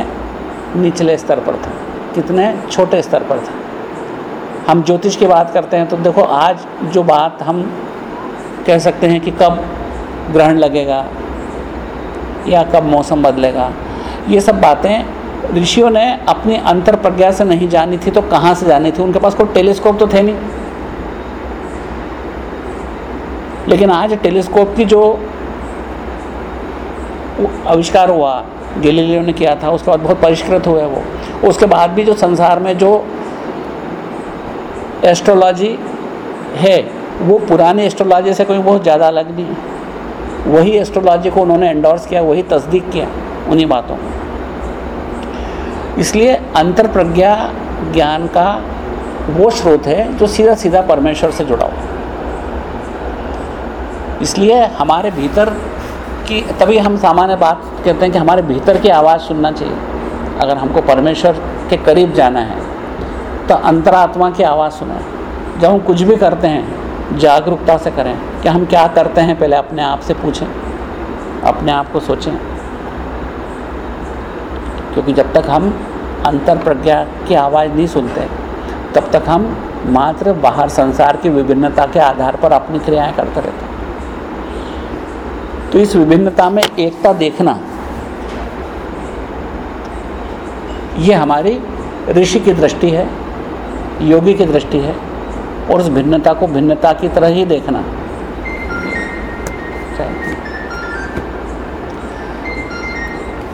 निचले स्तर पर था। कितने? छोटे स्तर पर था। हम ज्योतिष की बात करते हैं तो देखो, आज जो बात हम कह सकते हैं कि कब ग्रहण लगेगा या कब मौसम बदलेगा, ये सब बातें ऋषियों ने अपनी अंतर प्रज्ञा से नहीं जानी थी तो कहाँ से जानी थी? उनके पास कोई टेलीस्कोप तो थे नहीं। लेकिन आज टेलीस्कोप की जो आविष्कार हुआ गैलीलियो ने किया था, उसके बाद बहुत परिष्कृत हुए वो। उसके बाद भी जो संसार में जो एस्ट्रोलॉजी है, वो पुराने एस्ट्रोलॉजी से कोई बहुत ज़्यादा अलग नहीं है। वही एस्ट्रोलॉजी को उन्होंने एंडोर्स किया, वही तस्दीक किया उन्हीं बातों को। इसलिए अंतर प्रज्ञा ज्ञान का वो स्रोत है जो सीधा सीधा परमेश्वर से जुड़ा हुआ इसलिए हमारे भीतर की तभी हम सामान्य बात कहते हैं कि हमारे भीतर की आवाज़ सुनना चाहिए। अगर हमको परमेश्वर के करीब जाना है तो अंतरात्मा की आवाज़ सुने। जब हम कुछ भी करते हैं, जागरूकता से करें कि हम क्या करते हैं, पहले अपने आप से पूछें, अपने आप को सोचें। क्योंकि जब तक हम अंतर प्रज्ञा की आवाज़ नहीं सुनते, तब तक हम मात्र बाहर संसार की विभिन्नता के आधार पर अपनी क्रियाएँ करते रहते हैं। तो इस विभिन्नता में एकता देखना, ये हमारी ऋषि की दृष्टि है, योगी की दृष्टि है, और उस भिन्नता को भिन्नता की तरह ही देखना।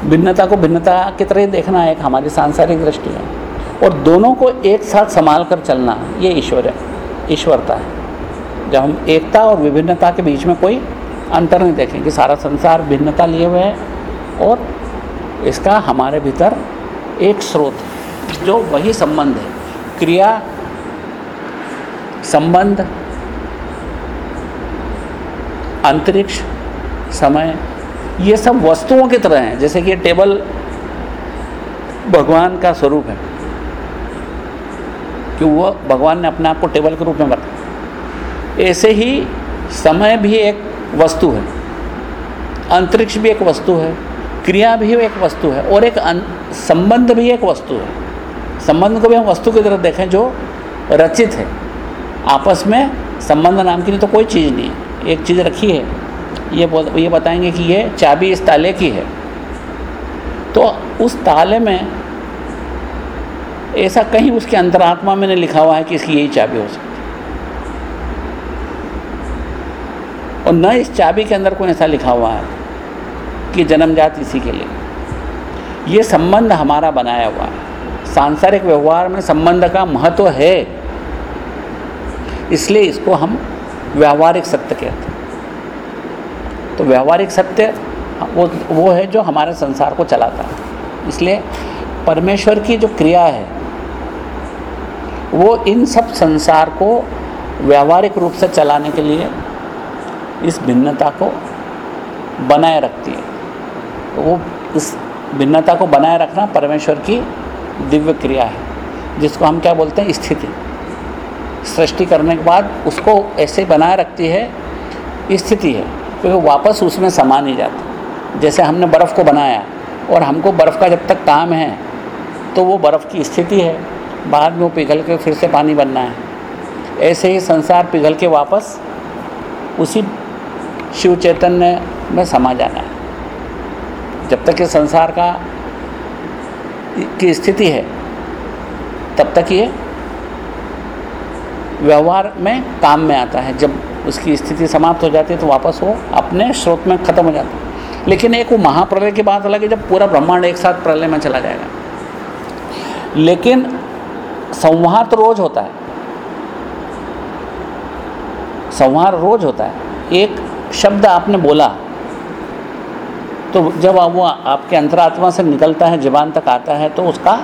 भिन्नता को भिन्नता की तरह ही देखना एक हमारी सांसारिक दृष्टि है, और दोनों को एक साथ संभाल कर चलना, ये ईश्वर है, ईश्वरता है। जब हम एकता और विभिन्नता के बीच में कोई अंतर नहीं देखें कि सारा संसार भिन्नता लिए हुए है और इसका हमारे भीतर एक स्रोत है, जो वही संबंध है। क्रिया, संबंध, अंतरिक्ष, समय, ये सब वस्तुओं की तरह हैं। जैसे कि टेबल भगवान का स्वरूप है। कि वह भगवान ने अपने आप को टेबल के रूप में बताया ऐसे ही समय भी एक वस्तु है। अंतरिक्ष भी एक वस्तु है, क्रिया भी एक वस्तु है और एक संबंध भी एक वस्तु है। संबंध को भी हम वस्तु की तरह देखें जो रचित है। आपस में संबंध नाम की तो कोई चीज़ नहीं है। एक चीज़ रखी है। ये ये बताएँगे कि ये चाबी इस ताले की है। तो उस ताले में ऐसा कहीं उसके अंतरात्मा में नहीं लिखा हुआ है कि इसकी यही चाबी हो सकती न इस चाबी के अंदर कोई ऐसा लिखा हुआ है कि जन्मजात इसी के लिए। ये संबंध हमारा बनाया हुआ है। सांसारिक व्यवहार में संबंध का महत्व है। इसलिए इसको हम व्यवहारिक सत्य कहते हैं। तो व्यवहारिक सत्य वो वो है जो हमारे संसार को चलाता है। इसलिए परमेश्वर की जो क्रिया है, वो इन सब संसार को व्यवहारिक रूप से चलाने के लिए इस भिन्नता को बनाए रखती है। तो वो इस भिन्नता को बनाए रखना परमेश्वर की दिव्य क्रिया है, जिसको हम क्या बोलते हैं? स्थिति। सृष्टि करने के बाद उसको ऐसे बनाए रखती है, स्थिति है, क्योंकि तो वापस उसमें समा नहीं जाता। जैसे हमने बर्फ़ को बनाया और हमको बर्फ़ का जब तक काम है तो वो बर्फ़ की स्थिति है। बाद में वो पिघल के फिर से पानी बनना है। ऐसे ही संसार पिघल के वापस उसी शिव चैतन्य में समा जाना है। जब तक ये संसार का, की स्थिति है, तब तक ये व्यवहार में काम में आता है। जब उसकी स्थिति समाप्त हो जाती है तो वापस वो अपने स्रोत में ख़त्म हो जाता है। लेकिन एक वो महाप्रलय की बात अलग है, जब पूरा ब्रह्मांड एक साथ प्रलय में चला जाएगा। लेकिन संहार तो रोज होता है। संहार रोज होता है। एक शब्द आपने बोला तो जब वो आपके अंतरात्मा से निकलता है, जबान तक आता है तो उसका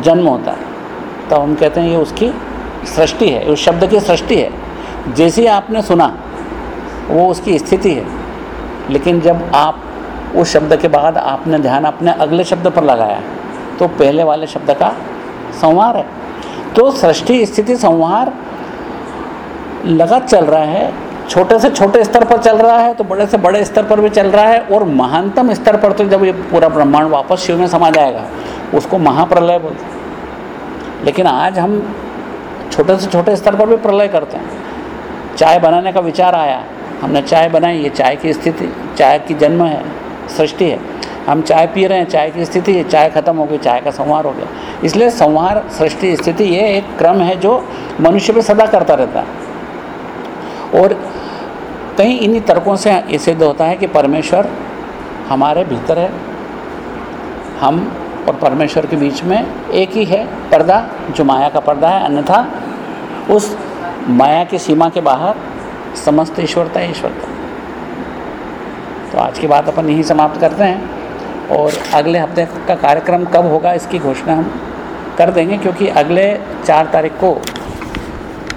जन्म होता है। तो हम कहते हैं ये उसकी सृष्टि है, उस शब्द की सृष्टि है। जैसे आपने सुना, वो उसकी स्थिति है। लेकिन जब आप उस शब्द के बाद आपने ध्यान अपने अगले शब्द पर लगाया तो पहले वाले शब्द का संहार है। तो सृष्टि, स्थिति, संहार लगा चल रहा है, छोटे से छोटे स्तर पर चल रहा है तो बड़े से बड़े स्तर पर भी चल रहा है, और महानतम स्तर पर तो जब ये पूरा ब्रह्मांड वापस शिव में समा जाएगा, उसको महाप्रलय बोलते हैं। लेकिन आज हम छोटे से छोटे स्तर पर भी प्रलय करते हैं। चाय बनाने का विचार आया, हमने चाय बनाई, ये चाय की स्थिति, चाय की जन्म है, सृष्टि है। हम चाय पी रहे हैं, चाय की स्थिति है चाय खत्म हो गई, चाय का संहार हो गया। इसलिए संहार, सृष्टि स्थिति, ये एक क्रम है जो मनुष्य में सदा करता रहता है। और कहीं इन्हीं तर्कों से ये सिद्ध होता है कि परमेश्वर हमारे भीतर है। हम और परमेश्वर के बीच में एक ही है पर्दा, जो माया का पर्दा है। अन्यथा उस माया की सीमा के बाहर समस्त ईश्वरता ईश्वरता तो आज की बात अपन यहीं समाप्त करते हैं और अगले हफ़्ते का कार्यक्रम कब होगा इसकी घोषणा हम कर देंगे, क्योंकि अगले चार तारीख को